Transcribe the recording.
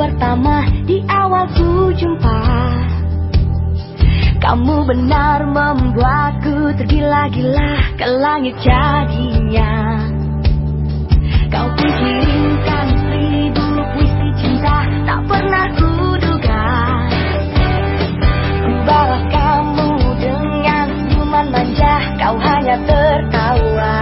pertama di awal ku jumpa. Kamu benar membuatku tergila-gila ke langit jadinya. Kau pun seribu ribu puisi cinta tak pernah kuduga. Ku balas kamu dengan senyuman manja kau hanya tertawa.